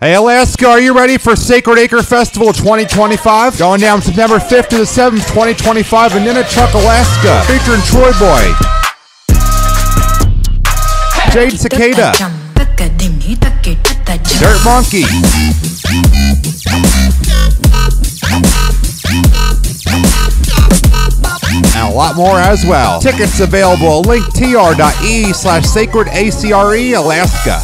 Hey Alaska, are you ready for Sacred Acre Festival 2025? Going down September 5th to the 7th, 2025 in Ninilchik, Alaska. Featuring Troy Boy, Jade Cicada, Dirt Monkey, and a lot more as well. Tickets available link tr.e slash sacredacre Alaska.